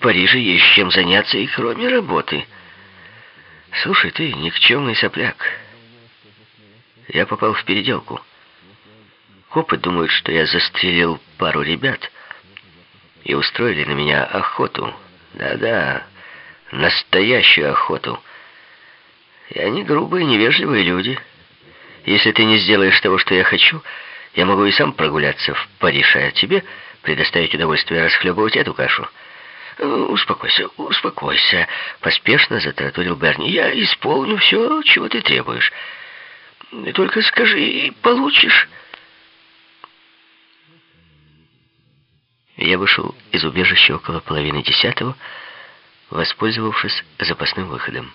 Париже есть чем заняться и кроме работы. Слушай, ты никчемный сопляк. Я попал в переделку. Копы думают, что я застрелил пару ребят и устроили на меня охоту. Да-да, настоящую охоту. И они грубые, невежливые люди. Если ты не сделаешь того, что я хочу, я могу и сам прогуляться в Париж, а тебе предоставить удовольствие расхлебывать эту кашу. «Успокойся, успокойся», — поспешно затараторил Берни. «Я исполню все, чего ты требуешь. Только скажи, получишь?» Я вышел из убежища около половины десятого, воспользовавшись запасным выходом.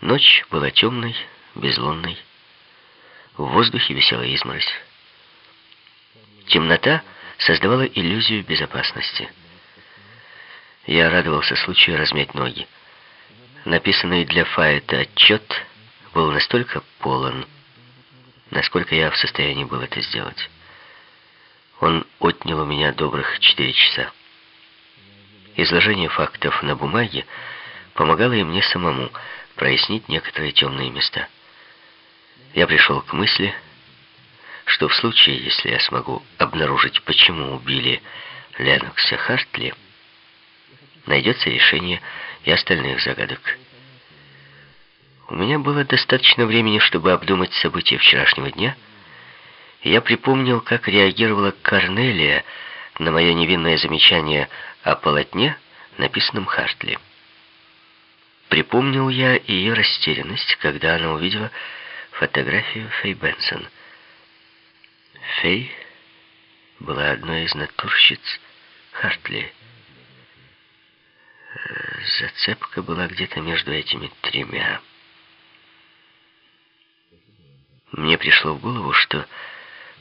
Ночь была темной, безлунной. В воздухе висела изморозь. Темнота создавала иллюзию безопасности. Я радовался случаю размять ноги. Написанный для Фаэта отчет был настолько полон, насколько я в состоянии был это сделать. Он отнял у меня добрых четыре часа. Изложение фактов на бумаге помогало и мне самому прояснить некоторые темные места. Я пришел к мысли, что в случае, если я смогу обнаружить, почему убили Ленокса Хартли, найдется решение и остальных загадок. У меня было достаточно времени, чтобы обдумать события вчерашнего дня, я припомнил, как реагировала Корнелия на мое невинное замечание о полотне, написанном Хартли. Припомнил я ее растерянность, когда она увидела фотографию Фэй Бенсон. Фэй была одной из натурщиц Хартли. Зацепка была где-то между этими тремя. Мне пришло в голову, что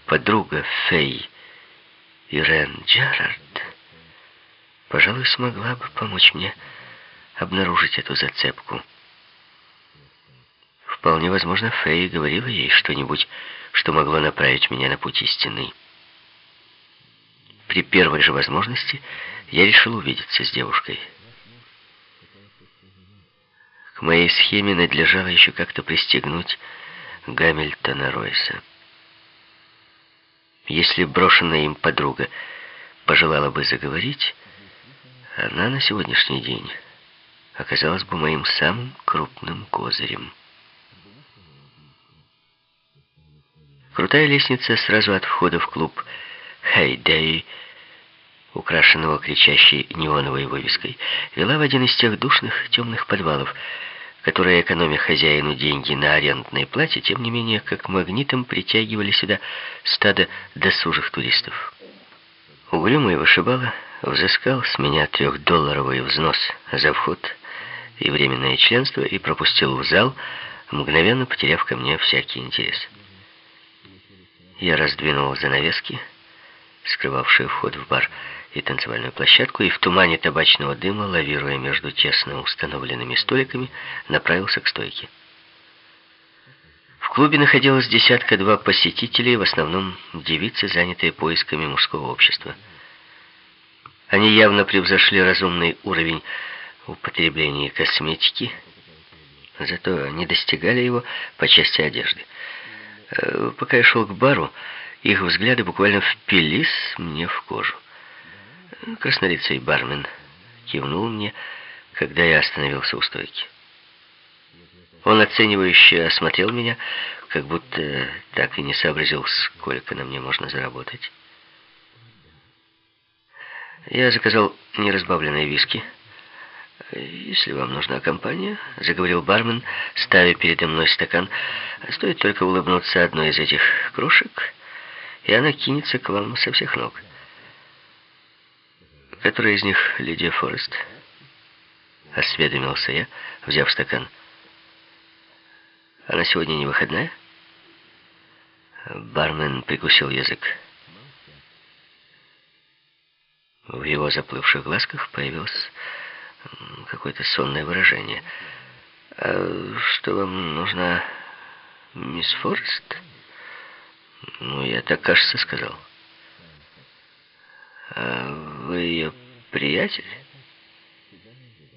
подруга Фэй Ирен Джерард, пожалуй, смогла бы помочь мне обнаружить эту зацепку. Вполне возможно, Фэй говорила ей что-нибудь, что могло направить меня на путь истинный. При первой же возможности я решил увидеться с девушкой. К моей схеме надлежало еще как-то пристегнуть Гамильтона Ройса. Если брошенная им подруга пожелала бы заговорить, она на сегодняшний день оказалась бы моим самым крупным козырем. Крутая лестница сразу от входа в клуб «Хейдей», украшенного кричащей неоновой вывеской, вела в один из тех душных темных подвалов, которые, экономя хозяину деньги на арендное платье, тем не менее, как магнитом притягивали сюда стадо досужих туристов. Угрюмый вышибала взыскал с меня трехдолларовый взнос за вход и временное членство и пропустил в зал, мгновенно потеряв ко мне всякий интерес. Я раздвинул занавески, скрывавшие вход в бар, и танцевальную площадку, и в тумане табачного дыма, лавируя между тесно установленными столиками, направился к стойке. В клубе находилось десятка-два посетителей, в основном девицы, занятые поисками мужского общества. Они явно превзошли разумный уровень употребления косметики, зато не достигали его по части одежды. Э, пока я шел к бару, их взгляды буквально впились мне в кожу. Краснолицый бармен кивнул мне, когда я остановился у стойки. Он оценивающе осмотрел меня, как будто так и не сообразил, сколько на мне можно заработать. Я заказал неразбавленные виски. «Если вам нужна компания», — заговорил бармен, ставя передо мной стакан, «стоит только улыбнуться одной из этих кружек, и она кинется к вам со всех ног». «Которая из них Лидия Форест?» Осведомился я, взяв стакан. «Она сегодня не выходная?» Бармен прикусил язык. В его заплывших глазках появилось какое-то сонное выражение. «А что вам нужна мисс Форест?» «Ну, я так, кажется, сказал». А вы ее приятель?»